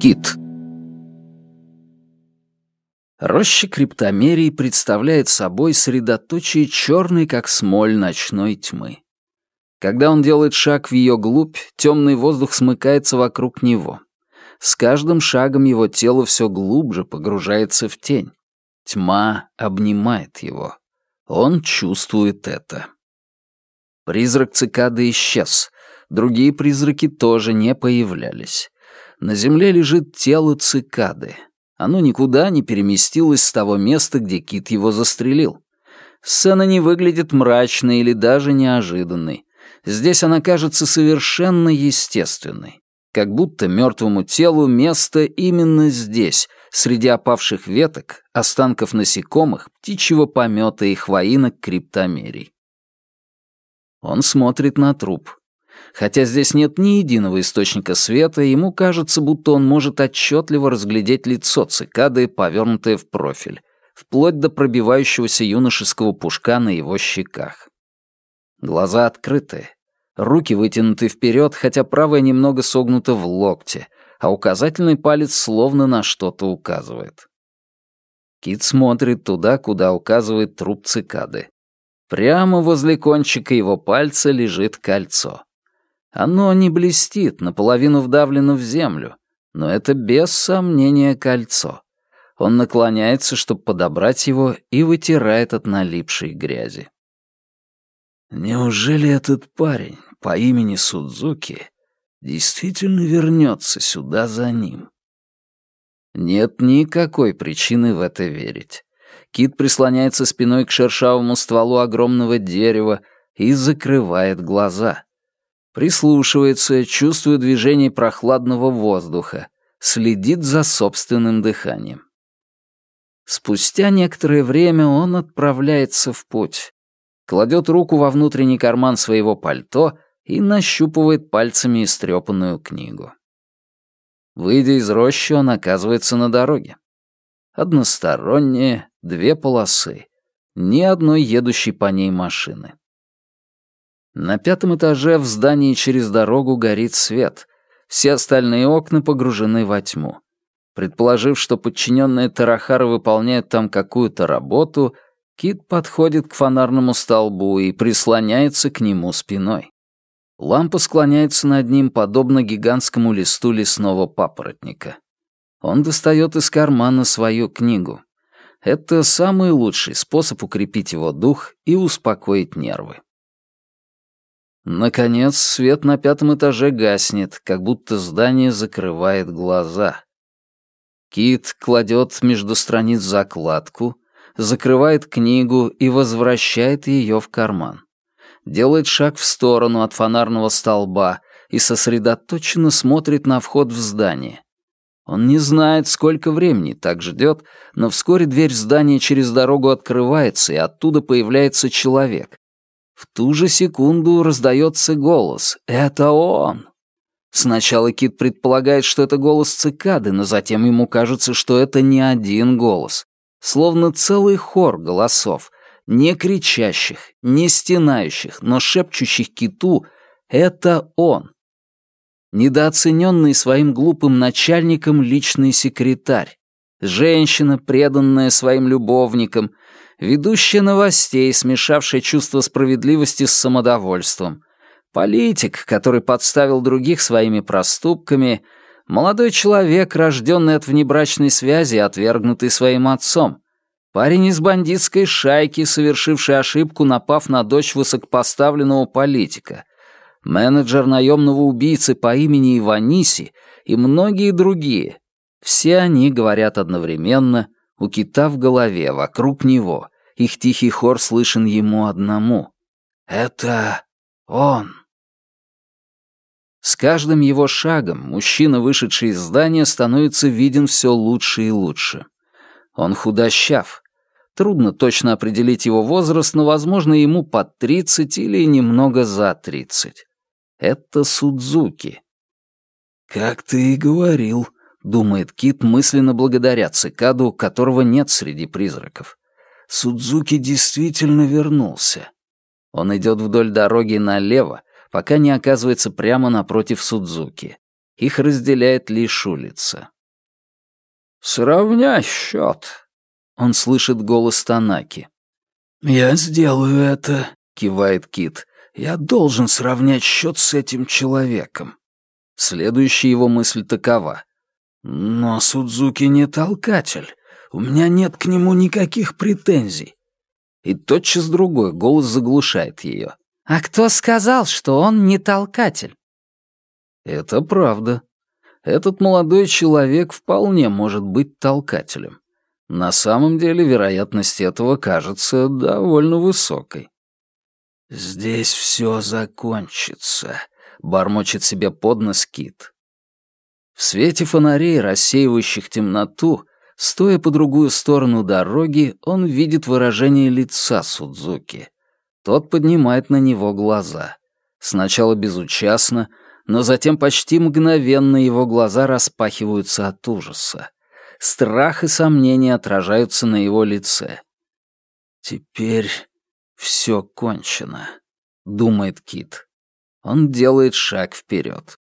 Кит. Роща криптомерий представляет собой средоточие черной, как смоль, ночной тьмы. Когда он делает шаг в ее глубь, темный воздух смыкается вокруг него. С каждым шагом его тело все глубже погружается в тень. Тьма обнимает его. Он чувствует это. Призрак цикады исчез. Другие призраки тоже не появлялись. На земле лежит тело цикады. Оно никуда не переместилось с того места, где кит его застрелил. Сцена не выглядит мрачной или даже неожиданной. Здесь она кажется совершенно естественной. Как будто мертвому телу место именно здесь, среди опавших веток, останков насекомых, птичьего помета и хвоинок криптомерий. Он смотрит на труп. Хотя здесь нет ни единого источника света, ему кажется, будто он может отчетливо разглядеть лицо цикады, повернутое в профиль, вплоть до пробивающегося юношеского пушка на его щеках. Глаза открыты, руки вытянуты вперед, хотя правая немного согнута в локте, а указательный палец словно на что-то указывает. Кит смотрит туда, куда указывает труп цикады. Прямо возле кончика его пальца лежит кольцо. Оно не блестит, наполовину вдавлено в землю, но это без сомнения кольцо. Он наклоняется, чтобы подобрать его, и вытирает от налипшей грязи. Неужели этот парень по имени Судзуки действительно вернется сюда за ним? Нет никакой причины в это верить. Кит прислоняется спиной к шершавому стволу огромного дерева и закрывает глаза. Прислушивается, чувствуя движение прохладного воздуха, следит за собственным дыханием. Спустя некоторое время он отправляется в путь. Кладет руку во внутренний карман своего пальто и нащупывает пальцами истрепанную книгу. Выйдя из рощи, он оказывается на дороге. Односторонняя, две полосы. Ни одной едущей по ней машины. На пятом этаже в здании через дорогу горит свет. Все остальные окна погружены во тьму. Предположив, что подчиненные Тарахара выполняют там какую-то работу, Кит подходит к фонарному столбу и прислоняется к нему спиной. Лампа склоняется над ним, подобно гигантскому листу лесного папоротника. Он достает из кармана свою книгу. Это самый лучший способ укрепить его дух и успокоить нервы. Наконец, свет на пятом этаже гаснет, как будто здание закрывает глаза. Кит кладет между страниц закладку, закрывает книгу и возвращает ее в карман. Делает шаг в сторону от фонарного столба и сосредоточенно смотрит на вход в здание. Он не знает, сколько времени так ждет, но вскоре дверь здания через дорогу открывается, и оттуда появляется человек. В ту же секунду раздается голос. «Это он!» Сначала Кит предполагает, что это голос цикады, но затем ему кажется, что это не один голос. Словно целый хор голосов, не кричащих, не стенающих, но шепчущих киту «Это он!» Недооцененный своим глупым начальником личный секретарь, женщина, преданная своим любовникам, ведущая новостей, смешавшая чувство справедливости с самодовольством, политик, который подставил других своими проступками, молодой человек, рожденный от внебрачной связи отвергнутый своим отцом, парень из бандитской шайки, совершивший ошибку, напав на дочь высокопоставленного политика, менеджер наемного убийцы по имени Иваниси и многие другие. Все они говорят одновременно — у кита в голове, вокруг него. Их тихий хор слышен ему одному. «Это он!» С каждым его шагом мужчина, вышедший из здания, становится виден все лучше и лучше. Он худощав. Трудно точно определить его возраст, но, возможно, ему под тридцать или немного за тридцать. Это Судзуки. «Как ты и говорил», — думает Кит, мысленно благодаря цикаду, которого нет среди призраков. Судзуки действительно вернулся. Он идет вдоль дороги налево, пока не оказывается прямо напротив Судзуки. Их разделяет лишь улица. «Сравняй счет», — он слышит голос Танаки. «Я сделаю это», — кивает Кит. «Я должен сравнять счет с этим человеком». Следующая его мысль такова. «Но Судзуки не толкатель. У меня нет к нему никаких претензий». И тотчас другой голос заглушает ее. «А кто сказал, что он не толкатель?» Это правда. Этот молодой человек вполне может быть толкателем. На самом деле вероятность этого кажется довольно высокой. «Здесь все закончится», — бормочет себе под нос Кит. В свете фонарей, рассеивающих темноту, стоя по другую сторону дороги, он видит выражение лица Судзуки. Тот поднимает на него глаза. Сначала безучастно, но затем почти мгновенно его глаза распахиваются от ужаса. Страх и сомнение отражаются на его лице. «Теперь все кончено», — думает Кит. Он делает шаг вперед.